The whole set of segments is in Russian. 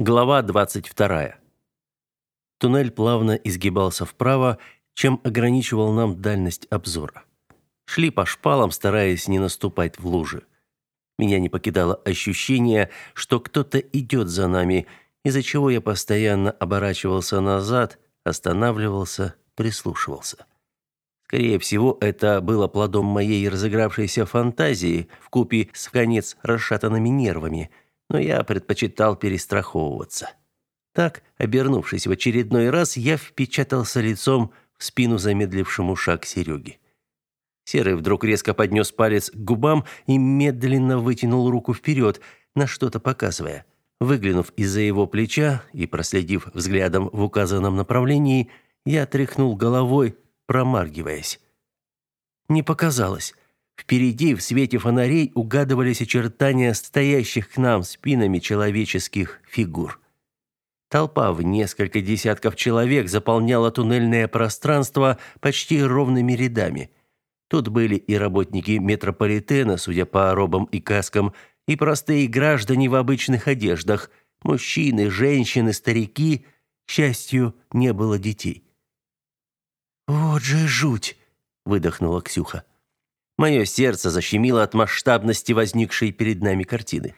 Глава 22. Туннель плавно изгибался вправо, чем ограничивал нам дальность обзора. Шли по шпалам, стараясь не наступать в лужи. Меня не покидало ощущение, что кто-то идет за нами, из-за чего я постоянно оборачивался назад, останавливался, прислушивался. Скорее всего, это было плодом моей разыгравшейся фантазии в купе с конец расшатанными нервами – но я предпочитал перестраховываться. Так, обернувшись в очередной раз, я впечатался лицом в спину замедлившему шаг Сереги. Серый вдруг резко поднес палец к губам и медленно вытянул руку вперед, на что-то показывая. Выглянув из-за его плеча и проследив взглядом в указанном направлении, я тряхнул головой, промаргиваясь. Не показалось. Впереди в свете фонарей угадывались очертания стоящих к нам спинами человеческих фигур. Толпа в несколько десятков человек заполняла туннельное пространство почти ровными рядами. Тут были и работники метрополитена, судя по робам и каскам, и простые граждане в обычных одеждах, мужчины, женщины, старики. К счастью, не было детей. «Вот же жуть!» – выдохнула Ксюха. Мое сердце защемило от масштабности возникшей перед нами картины.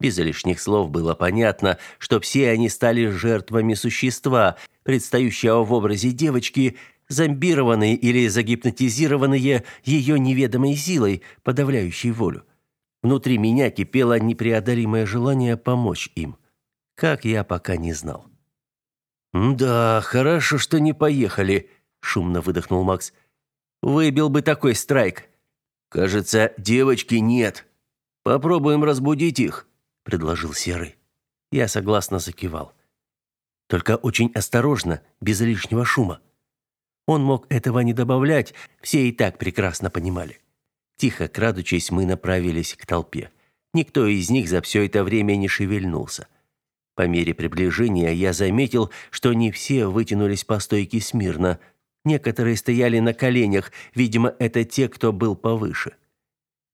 Без лишних слов было понятно, что все они стали жертвами существа, предстающего в образе девочки, зомбированные или загипнотизированные ее неведомой силой, подавляющей волю. Внутри меня кипело непреодолимое желание помочь им. Как я пока не знал. «Да, хорошо, что не поехали», — шумно выдохнул Макс. «Выбил бы такой страйк. Кажется, девочки нет. Попробуем разбудить их, предложил Серый. Я согласно закивал. Только очень осторожно, без лишнего шума. Он мог этого не добавлять, все и так прекрасно понимали. Тихо крадучись, мы направились к толпе. Никто из них за все это время не шевельнулся. По мере приближения я заметил, что не все вытянулись по стойке смирно – Некоторые стояли на коленях, видимо, это те, кто был повыше.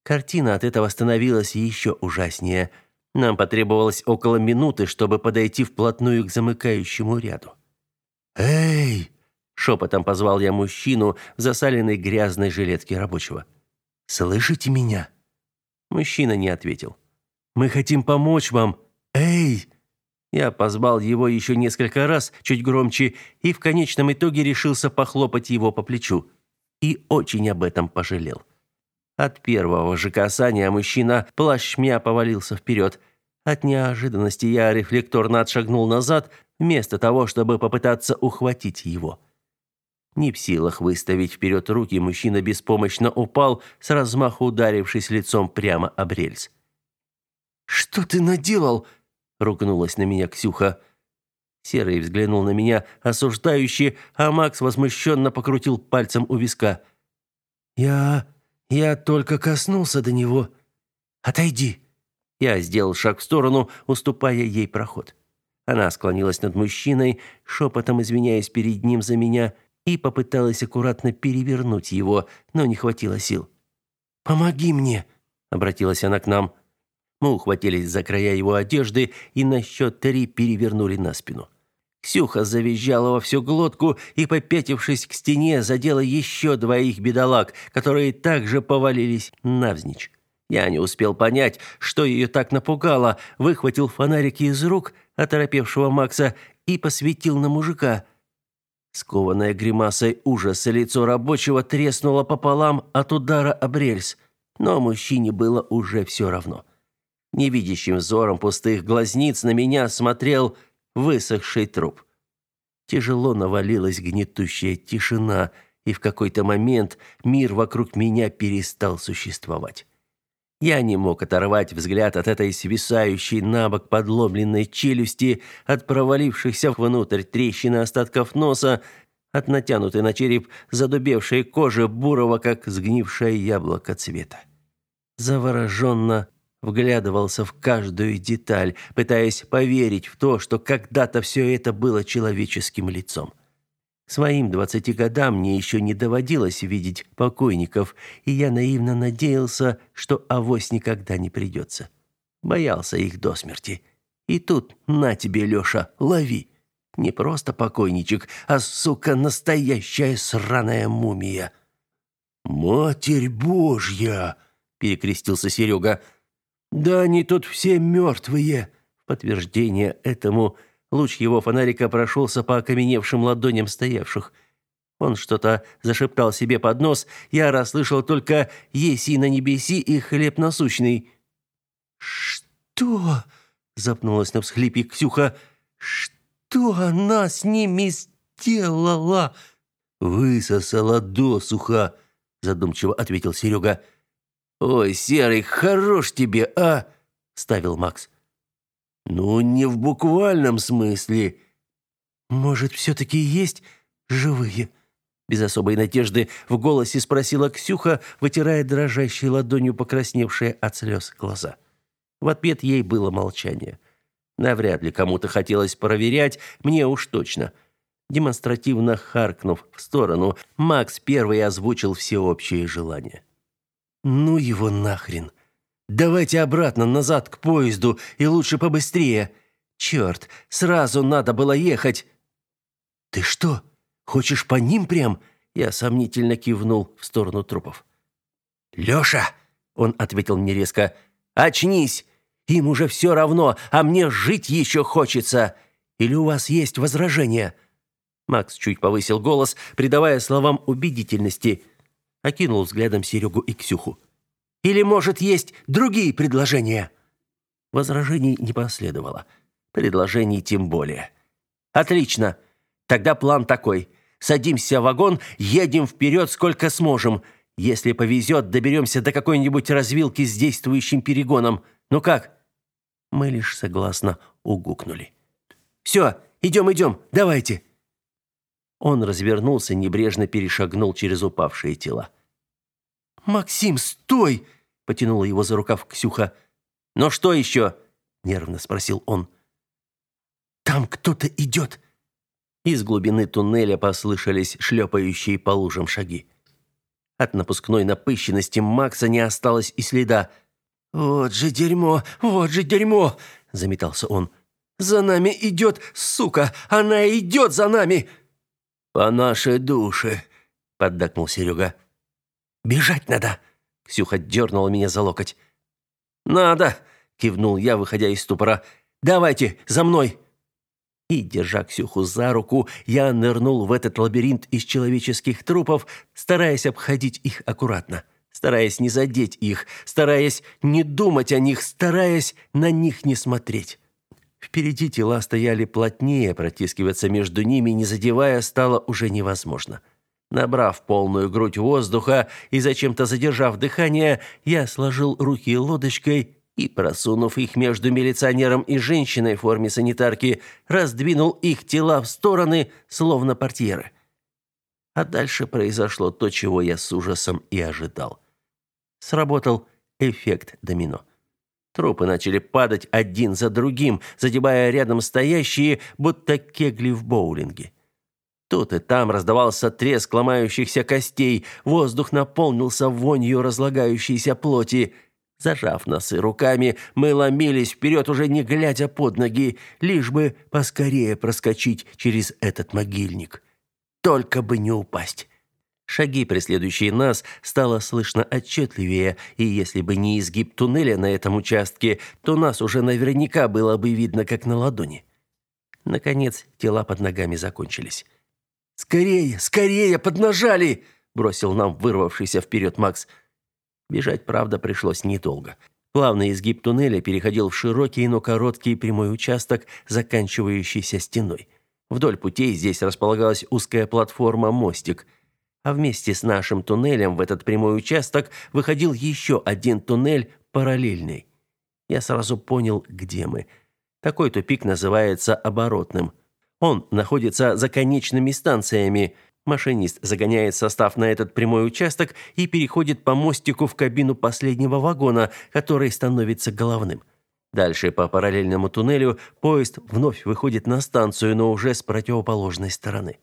Картина от этого становилась еще ужаснее. Нам потребовалось около минуты, чтобы подойти вплотную к замыкающему ряду. «Эй!» – шепотом позвал я мужчину в засаленной грязной жилетке рабочего. «Слышите меня?» Мужчина не ответил. «Мы хотим помочь вам! Эй!» Я позвал его еще несколько раз, чуть громче, и в конечном итоге решился похлопать его по плечу. И очень об этом пожалел. От первого же касания мужчина плашмя повалился вперед. От неожиданности я рефлекторно отшагнул назад, вместо того, чтобы попытаться ухватить его. Не в силах выставить вперед руки, мужчина беспомощно упал, с размаху ударившись лицом прямо об рельс. «Что ты наделал?» Ругнулась на меня Ксюха. Серый взглянул на меня осуждающе, а Макс возмущенно покрутил пальцем у виска. Я я только коснулся до него. Отойди. Я сделал шаг в сторону, уступая ей проход. Она склонилась над мужчиной, шепотом извиняясь перед ним за меня, и попыталась аккуратно перевернуть его, но не хватило сил. «Помоги мне!» — обратилась она к нам. Мы ухватились за края его одежды и на счет три перевернули на спину. Ксюха завизжала во всю глотку и, попятившись к стене, задела еще двоих бедолаг, которые также повалились навзничь. Я не успел понять, что ее так напугало, выхватил фонарик из рук оторопевшего Макса и посветил на мужика. Скованное гримасой ужаса лицо рабочего треснуло пополам от удара об рельс, но мужчине было уже все равно. Невидящим взором пустых глазниц на меня смотрел высохший труп. Тяжело навалилась гнетущая тишина, и в какой-то момент мир вокруг меня перестал существовать. Я не мог оторвать взгляд от этой свисающей на бок подломленной челюсти, от провалившихся внутрь трещины остатков носа, от натянутой на череп задубевшей кожи бурого, как сгнившее яблоко цвета. Завороженно вглядывался в каждую деталь, пытаясь поверить в то, что когда-то все это было человеческим лицом. Своим двадцати годам мне еще не доводилось видеть покойников, и я наивно надеялся, что авось никогда не придется. Боялся их до смерти. И тут на тебе, Лёша, лови. Не просто покойничек, а, сука, настоящая сраная мумия. «Матерь Божья!» – перекрестился Серега. «Да они тут все мертвые!» В подтверждение этому луч его фонарика прошелся по окаменевшим ладоням стоявших. Он что-то зашептал себе под нос, я расслышал только «Еси на небеси» и «Хлеб насущный». «Что?» – запнулась на всхлипе Ксюха. «Что она с ними сделала?» «Высосала досуха», – задумчиво ответил Серега. «Ой, Серый, хорош тебе, а?» – ставил Макс. «Ну, не в буквальном смысле». «Может, все-таки есть живые?» Без особой надежды в голосе спросила Ксюха, вытирая дрожащей ладонью покрасневшие от слез глаза. В ответ ей было молчание. Навряд ли кому-то хотелось проверять, мне уж точно. Демонстративно харкнув в сторону, Макс первый озвучил всеобщее желание. «Ну его нахрен! Давайте обратно, назад, к поезду, и лучше побыстрее! Черт, сразу надо было ехать!» «Ты что, хочешь по ним прям?» Я сомнительно кивнул в сторону трупов. «Леша!» — он ответил мне резко. «Очнись! Им уже все равно, а мне жить еще хочется! Или у вас есть возражения?» Макс чуть повысил голос, придавая словам убедительности – окинул взглядом Серегу и Ксюху. Или, может, есть другие предложения? Возражений не последовало. Предложений тем более. Отлично. Тогда план такой: садимся в вагон, едем вперед сколько сможем. Если повезет, доберемся до какой-нибудь развилки с действующим перегоном. Ну как? Мы лишь согласно угукнули. Все, идем, идем, давайте. Он развернулся, небрежно перешагнул через упавшие тела. «Максим, стой!» – потянула его за рукав Ксюха. «Но что еще?» – нервно спросил он. «Там кто-то идет!» Из глубины туннеля послышались шлепающие по лужам шаги. От напускной напыщенности Макса не осталось и следа. «Вот же дерьмо! Вот же дерьмо!» – заметался он. «За нами идет, сука! Она идет за нами!» «По нашей душе!» – поддакнул Серега. «Бежать надо!» Ксюха дернула меня за локоть. «Надо!» – кивнул я, выходя из ступора. «Давайте, за мной!» И, держа Ксюху за руку, я нырнул в этот лабиринт из человеческих трупов, стараясь обходить их аккуратно, стараясь не задеть их, стараясь не думать о них, стараясь на них не смотреть. Впереди тела стояли плотнее, протискиваться между ними, не задевая, стало уже невозможно. Набрав полную грудь воздуха и зачем-то задержав дыхание, я сложил руки лодочкой и, просунув их между милиционером и женщиной в форме санитарки, раздвинул их тела в стороны, словно портьеры. А дальше произошло то, чего я с ужасом и ожидал. Сработал эффект домино. Трупы начали падать один за другим, задевая рядом стоящие, будто кегли в боулинге. Тут и там раздавался треск ломающихся костей, воздух наполнился вонью разлагающейся плоти. Зажав носы руками, мы ломились вперед, уже не глядя под ноги, лишь бы поскорее проскочить через этот могильник. Только бы не упасть. Шаги, преследующие нас, стало слышно отчетливее, и если бы не изгиб туннеля на этом участке, то нас уже наверняка было бы видно как на ладони. Наконец, тела под ногами закончились. «Скорее, скорее, поднажали!» бросил нам вырвавшийся вперед Макс. Бежать, правда, пришлось недолго. Плавный изгиб туннеля переходил в широкий, но короткий прямой участок, заканчивающийся стеной. Вдоль путей здесь располагалась узкая платформа-мостик. А вместе с нашим туннелем в этот прямой участок выходил еще один туннель параллельный. Я сразу понял, где мы. Такой тупик называется оборотным – он находится за конечными станциями. Машинист загоняет состав на этот прямой участок и переходит по мостику в кабину последнего вагона, который становится головным. Дальше по параллельному туннелю поезд вновь выходит на станцию, но уже с противоположной стороны.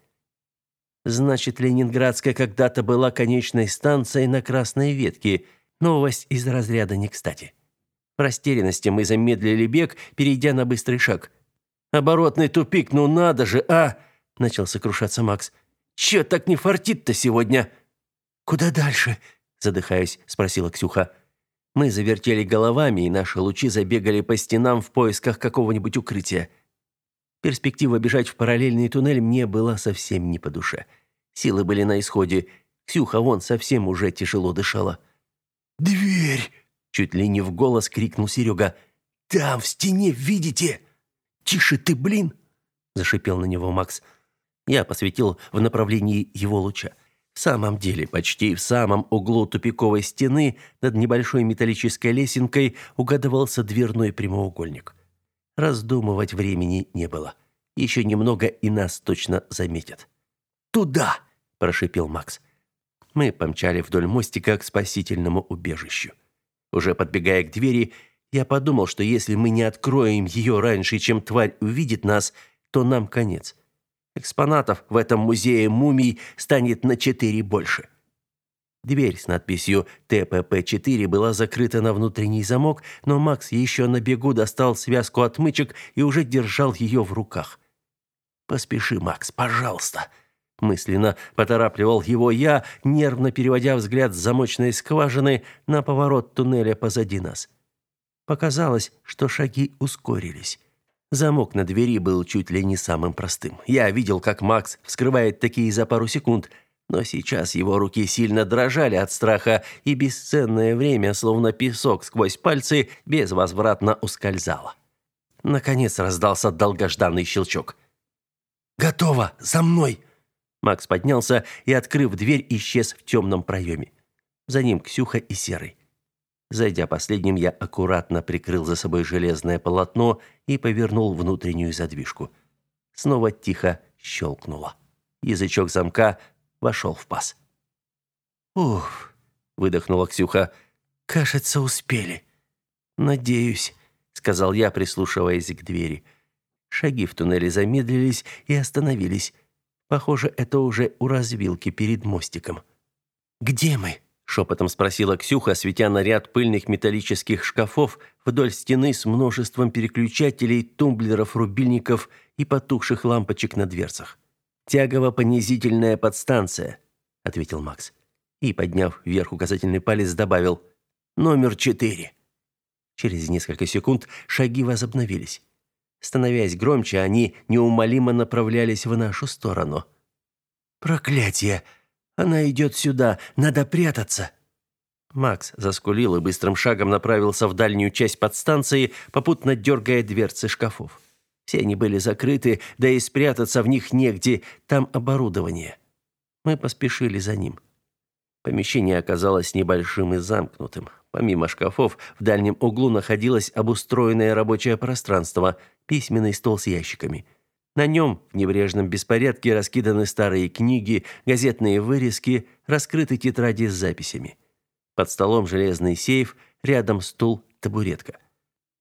Значит, Ленинградская когда-то была конечной станцией на Красной ветке. Новость из разряда не кстати. В растерянности мы замедлили бег, перейдя на быстрый шаг. «Оборотный тупик, ну надо же, а!» – начал сокрушаться Макс. «Чё так не фартит-то сегодня?» «Куда дальше?» – задыхаясь, спросила Ксюха. Мы завертели головами, и наши лучи забегали по стенам в поисках какого-нибудь укрытия. Перспектива бежать в параллельный туннель мне была совсем не по душе. Силы были на исходе. Ксюха вон совсем уже тяжело дышала. «Дверь!» — чуть ли не в голос крикнул Серега. «Там, в стене, видите?» «Тише ты, блин!» — зашипел на него Макс. Я посветил в направлении его луча. В самом деле, почти в самом углу тупиковой стены над небольшой металлической лесенкой угадывался дверной прямоугольник. Раздумывать времени не было. Еще немного, и нас точно заметят. «Туда!» – прошипел Макс. Мы помчали вдоль мостика к спасительному убежищу. Уже подбегая к двери, я подумал, что если мы не откроем ее раньше, чем тварь увидит нас, то нам конец. Экспонатов в этом музее мумий станет на четыре больше. Дверь с надписью ТПП-4 была закрыта на внутренний замок, но Макс еще на бегу достал связку отмычек и уже держал ее в руках. «Поспеши, Макс, пожалуйста!» Мысленно поторапливал его я, нервно переводя взгляд с замочной скважины на поворот туннеля позади нас. Показалось, что шаги ускорились. Замок на двери был чуть ли не самым простым. Я видел, как Макс вскрывает такие за пару секунд, но сейчас его руки сильно дрожали от страха, и бесценное время, словно песок сквозь пальцы, безвозвратно ускользало. Наконец раздался долгожданный щелчок. «Готово! За мной!» Макс поднялся и, открыв дверь, исчез в темном проеме. За ним Ксюха и Серый. Зайдя последним, я аккуратно прикрыл за собой железное полотно и повернул внутреннюю задвижку. Снова тихо щелкнуло. Язычок замка вошел в паз. «Уф!» — выдохнула Ксюха. «Кажется, успели». «Надеюсь», — сказал я, прислушиваясь к двери. Шаги в туннеле замедлились и остановились. Похоже, это уже у развилки перед мостиком. «Где мы?» шепотом спросила Ксюха, светя на ряд пыльных металлических шкафов вдоль стены с множеством переключателей, тумблеров, рубильников и потухших лампочек на дверцах. Тягово-понизительная подстанция, ответил Макс. И, подняв вверх указательный палец, добавил: "Номер четыре». Через несколько секунд шаги возобновились. Становясь громче, они неумолимо направлялись в нашу сторону. «Проклятие!» Она идет сюда, надо прятаться. Макс заскулил и быстрым шагом направился в дальнюю часть подстанции, попутно дергая дверцы шкафов. Все они были закрыты, да и спрятаться в них негде, там оборудование. Мы поспешили за ним. Помещение оказалось небольшим и замкнутым. Помимо шкафов, в дальнем углу находилось обустроенное рабочее пространство, письменный стол с ящиками – на нем в небрежном беспорядке раскиданы старые книги, газетные вырезки, раскрыты тетради с записями. Под столом железный сейф, рядом стул, табуретка.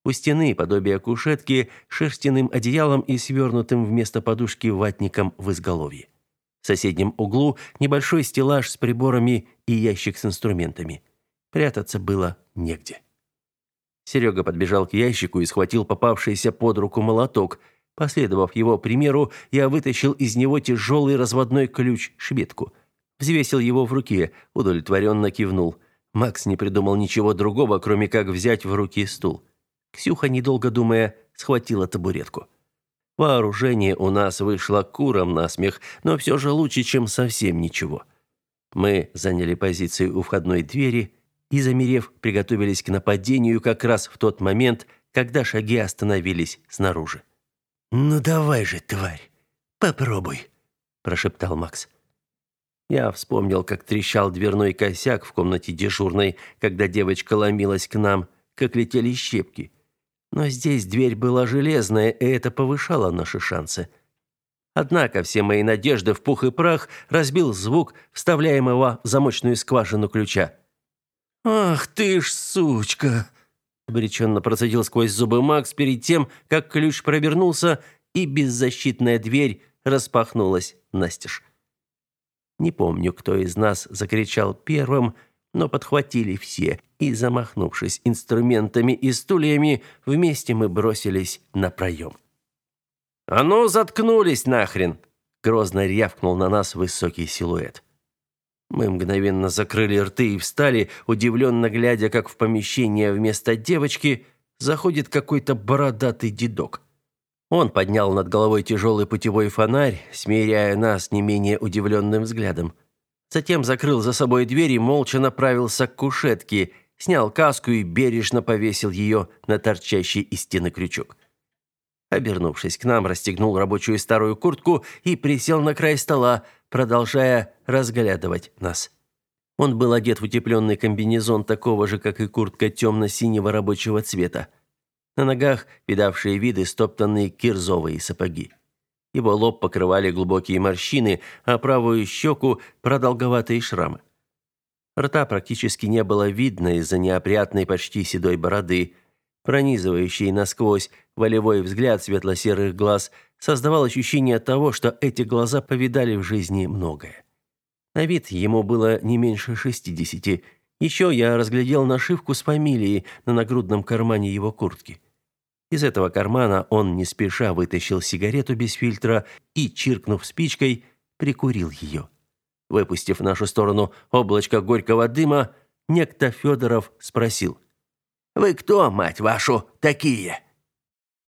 У стены подобие кушетки, шерстяным одеялом и свернутым вместо подушки ватником в изголовье. В соседнем углу небольшой стеллаж с приборами и ящик с инструментами. Прятаться было негде. Серега подбежал к ящику и схватил попавшийся под руку молоток – Последовав его примеру, я вытащил из него тяжелый разводной ключ-шведку. Взвесил его в руке, удовлетворенно кивнул. Макс не придумал ничего другого, кроме как взять в руки стул. Ксюха, недолго думая, схватила табуретку. Вооружение у нас вышло куром на смех, но все же лучше, чем совсем ничего. Мы заняли позиции у входной двери и, замерев, приготовились к нападению как раз в тот момент, когда шаги остановились снаружи. «Ну давай же, тварь, попробуй», – прошептал Макс. Я вспомнил, как трещал дверной косяк в комнате дежурной, когда девочка ломилась к нам, как летели щепки. Но здесь дверь была железная, и это повышало наши шансы. Однако все мои надежды в пух и прах разбил звук вставляемого в замочную скважину ключа. «Ах ты ж сучка!» обреченно процедил сквозь зубы Макс перед тем, как ключ провернулся, и беззащитная дверь распахнулась настежь. Не помню, кто из нас закричал первым, но подхватили все, и, замахнувшись инструментами и стульями, вместе мы бросились на проем. «А ну, заткнулись нахрен!» — грозно рявкнул на нас высокий силуэт. Мы мгновенно закрыли рты и встали, удивленно глядя, как в помещение вместо девочки заходит какой-то бородатый дедок. Он поднял над головой тяжелый путевой фонарь, смиряя нас не менее удивленным взглядом. Затем закрыл за собой дверь и молча направился к кушетке, снял каску и бережно повесил ее на торчащий из стены крючок. Обернувшись к нам, расстегнул рабочую старую куртку и присел на край стола, продолжая разглядывать нас. Он был одет в утепленный комбинезон такого же, как и куртка темно-синего рабочего цвета. На ногах видавшие виды стоптанные кирзовые сапоги. Его лоб покрывали глубокие морщины, а правую щеку – продолговатые шрамы. Рта практически не было видно из-за неопрятной почти седой бороды. Пронизывающий насквозь волевой взгляд светло-серых глаз создавал ощущение того, что эти глаза повидали в жизни многое. На вид ему было не меньше шестидесяти. Еще я разглядел нашивку с фамилией на нагрудном кармане его куртки. Из этого кармана он не спеша вытащил сигарету без фильтра и, чиркнув спичкой, прикурил ее. Выпустив в нашу сторону облачко горького дыма, некто Федоров спросил. «Вы кто, мать вашу, такие?»